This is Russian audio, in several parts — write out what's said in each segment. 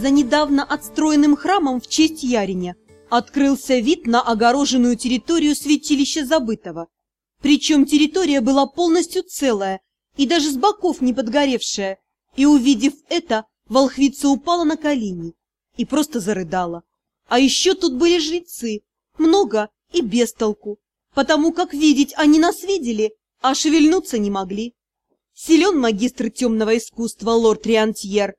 За недавно отстроенным храмом в честь Яриня открылся вид на огороженную территорию святилища забытого. Причем территория была полностью целая и даже с боков не подгоревшая. И увидев это, волхвица упала на колени и просто зарыдала. А еще тут были жрецы, много и без толку, потому как видеть они нас видели, а шевельнуться не могли. Силен магистр темного искусства лорд Риантьер,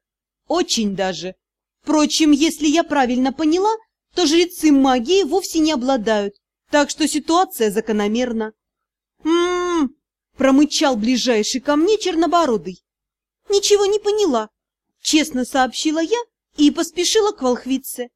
очень даже. Впрочем, если я правильно поняла, то жрецы магии вовсе не обладают, так что ситуация закономерна. «М-м-м!» промычал ближайший ко мне чернобородый. «Ничего не поняла», — честно сообщила я и поспешила к волхвице.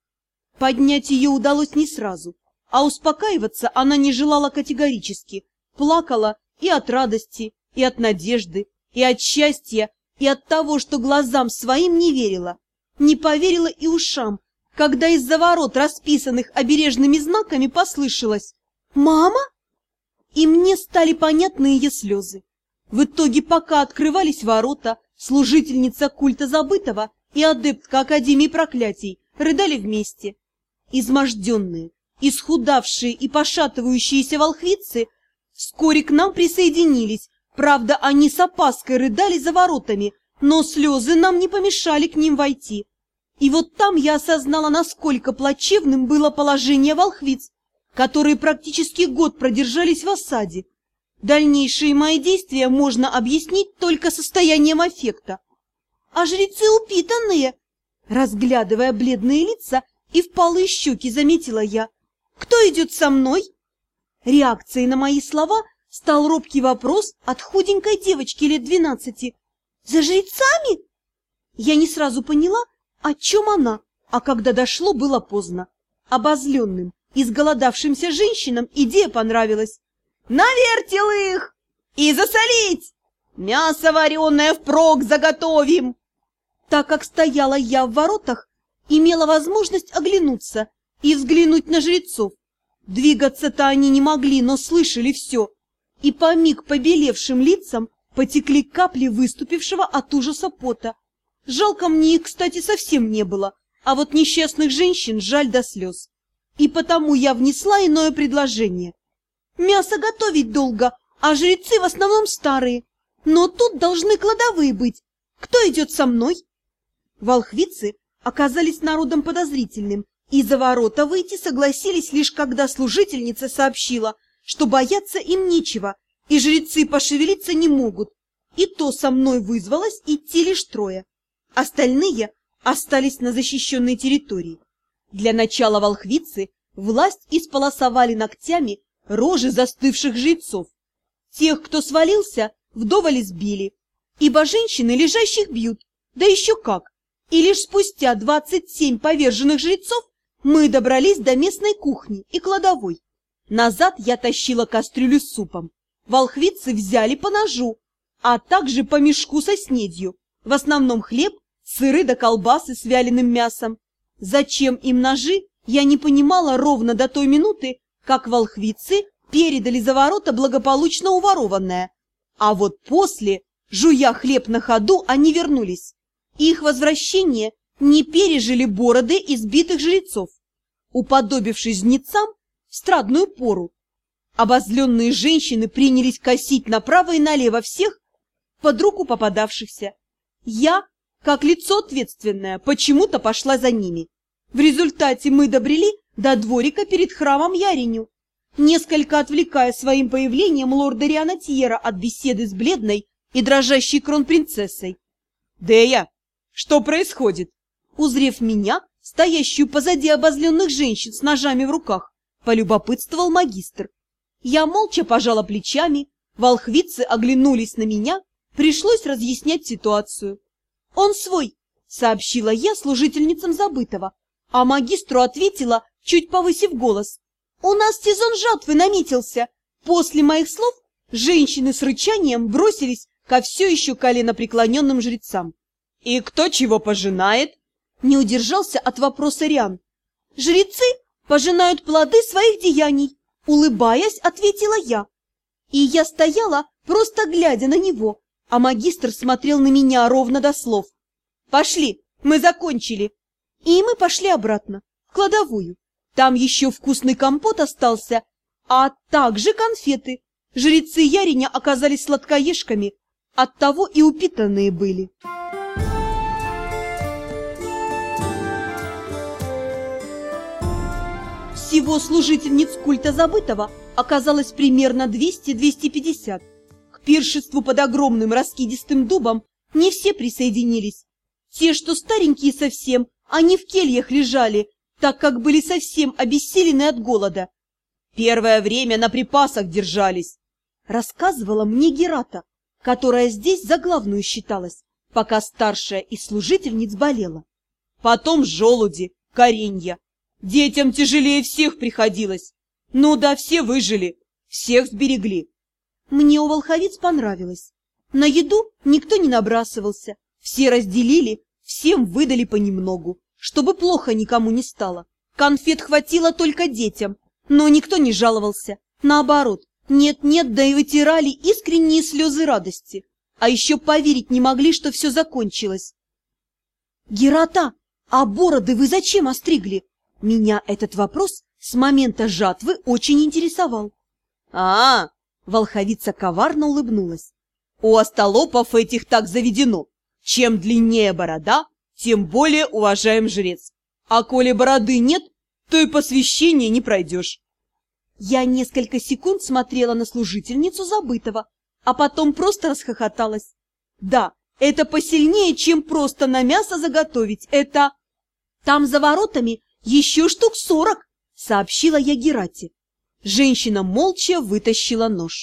Поднять ее удалось не сразу, а успокаиваться она не желала категорически, плакала и от радости, и от надежды, и от счастья, и от того, что глазам своим не верила. Не поверила и ушам, когда из-за ворот, расписанных обережными знаками, послышалось «Мама?» И мне стали понятны ее слезы. В итоге, пока открывались ворота, служительница культа забытого и адептка Академии проклятий рыдали вместе. Изможденные, исхудавшие и пошатывающиеся волхвицы вскоре к нам присоединились. Правда, они с опаской рыдали за воротами, но слезы нам не помешали к ним войти. И вот там я осознала, насколько плачевным было положение волхвиц, которые практически год продержались в осаде. Дальнейшие мои действия можно объяснить только состоянием аффекта. А жрецы упитанные, разглядывая бледные лица и впалые щеки, заметила я. Кто идет со мной? Реакцией на мои слова стал робкий вопрос от худенькой девочки лет двенадцати. За жрецами? Я не сразу поняла, о чем она, а когда дошло, было поздно. Обозленным, изголодавшимся женщинам идея понравилась. На их и засолить! Мясо вареное впрок заготовим!» Так как стояла я в воротах, имела возможность оглянуться и взглянуть на жрецов. Двигаться-то они не могли, но слышали все. И по миг побелевшим лицам потекли капли выступившего от ужаса пота. Жалко мне их, кстати, совсем не было, а вот несчастных женщин жаль до слез. И потому я внесла иное предложение. Мясо готовить долго, а жрецы в основном старые. Но тут должны кладовые быть. Кто идет со мной? Волхвицы оказались народом подозрительным, и за ворота выйти согласились лишь когда служительница сообщила, что бояться им нечего, и жрецы пошевелиться не могут. И то со мной вызвалось идти лишь трое. Остальные остались на защищенной территории. Для начала волхвицы власть исполосовали ногтями рожи застывших жрецов. Тех, кто свалился, вдоволь избили, ибо женщины лежащих бьют, да еще как. И лишь спустя двадцать семь поверженных жрецов мы добрались до местной кухни и кладовой. Назад я тащила кастрюлю с супом. Волхвицы взяли по ножу, а также по мешку со снедью. В основном хлеб, сыры да колбасы с вяленым мясом. Зачем им ножи, я не понимала ровно до той минуты, как волхвицы передали за ворота благополучно уворованное. А вот после, жуя хлеб на ходу, они вернулись. Их возвращение не пережили бороды избитых жрецов, уподобившись жнецам в страдную пору. Обозленные женщины принялись косить направо и налево всех под руку попадавшихся. Я, как лицо ответственное, почему-то пошла за ними. В результате мы добрели до дворика перед храмом Яриню, несколько отвлекая своим появлением лорда Рианатьера от беседы с бледной и дрожащей кронпринцессой. «Дея, что происходит?» Узрев меня, стоящую позади обозленных женщин с ножами в руках, полюбопытствовал магистр. Я молча пожала плечами, волхвицы оглянулись на меня, пришлось разъяснять ситуацию. «Он свой», — сообщила я служительницам забытого, а магистру ответила, чуть повысив голос. «У нас сезон жатвы наметился!» После моих слов женщины с рычанием бросились ко все еще коленопреклоненным жрецам. «И кто чего пожинает?» Не удержался от вопроса Риан. «Жрецы пожинают плоды своих деяний!» Улыбаясь, ответила я. И я стояла, просто глядя на него, а магистр смотрел на меня ровно до слов. «Пошли, мы закончили!» И мы пошли обратно, в кладовую. Там еще вкусный компот остался, а также конфеты. Жрецы Яриня оказались сладкоежками, оттого и упитанные были. Всего служительниц культа забытого оказалось примерно 200-250. К пиршеству под огромным раскидистым дубом не все присоединились. Те, что старенькие совсем, они в кельях лежали, так как были совсем обессилены от голода. Первое время на припасах держались, рассказывала мне Герата, которая здесь за главную считалась, пока старшая из служительниц болела. Потом желуди, коренья. Детям тяжелее всех приходилось. Ну да, все выжили, всех сберегли. Мне у волховиц понравилось. На еду никто не набрасывался, все разделили, всем выдали понемногу, чтобы плохо никому не стало. Конфет хватило только детям, но никто не жаловался. Наоборот, нет-нет, да и вытирали искренние слезы радости. А еще поверить не могли, что все закончилось. «Герата, а бороды вы зачем остригли?» Меня этот вопрос с момента жатвы очень интересовал. а, -а, -а волховица коварно улыбнулась. «У остолопов этих так заведено. Чем длиннее борода, тем более уважаем жрец. А коли бороды нет, то и посвящение не пройдешь. Я несколько секунд смотрела на служительницу забытого, а потом просто расхохоталась. Да, это посильнее, чем просто на мясо заготовить. Это... Там за воротами еще штук сорок, сообщила я Герате. Женщина молча вытащила нож.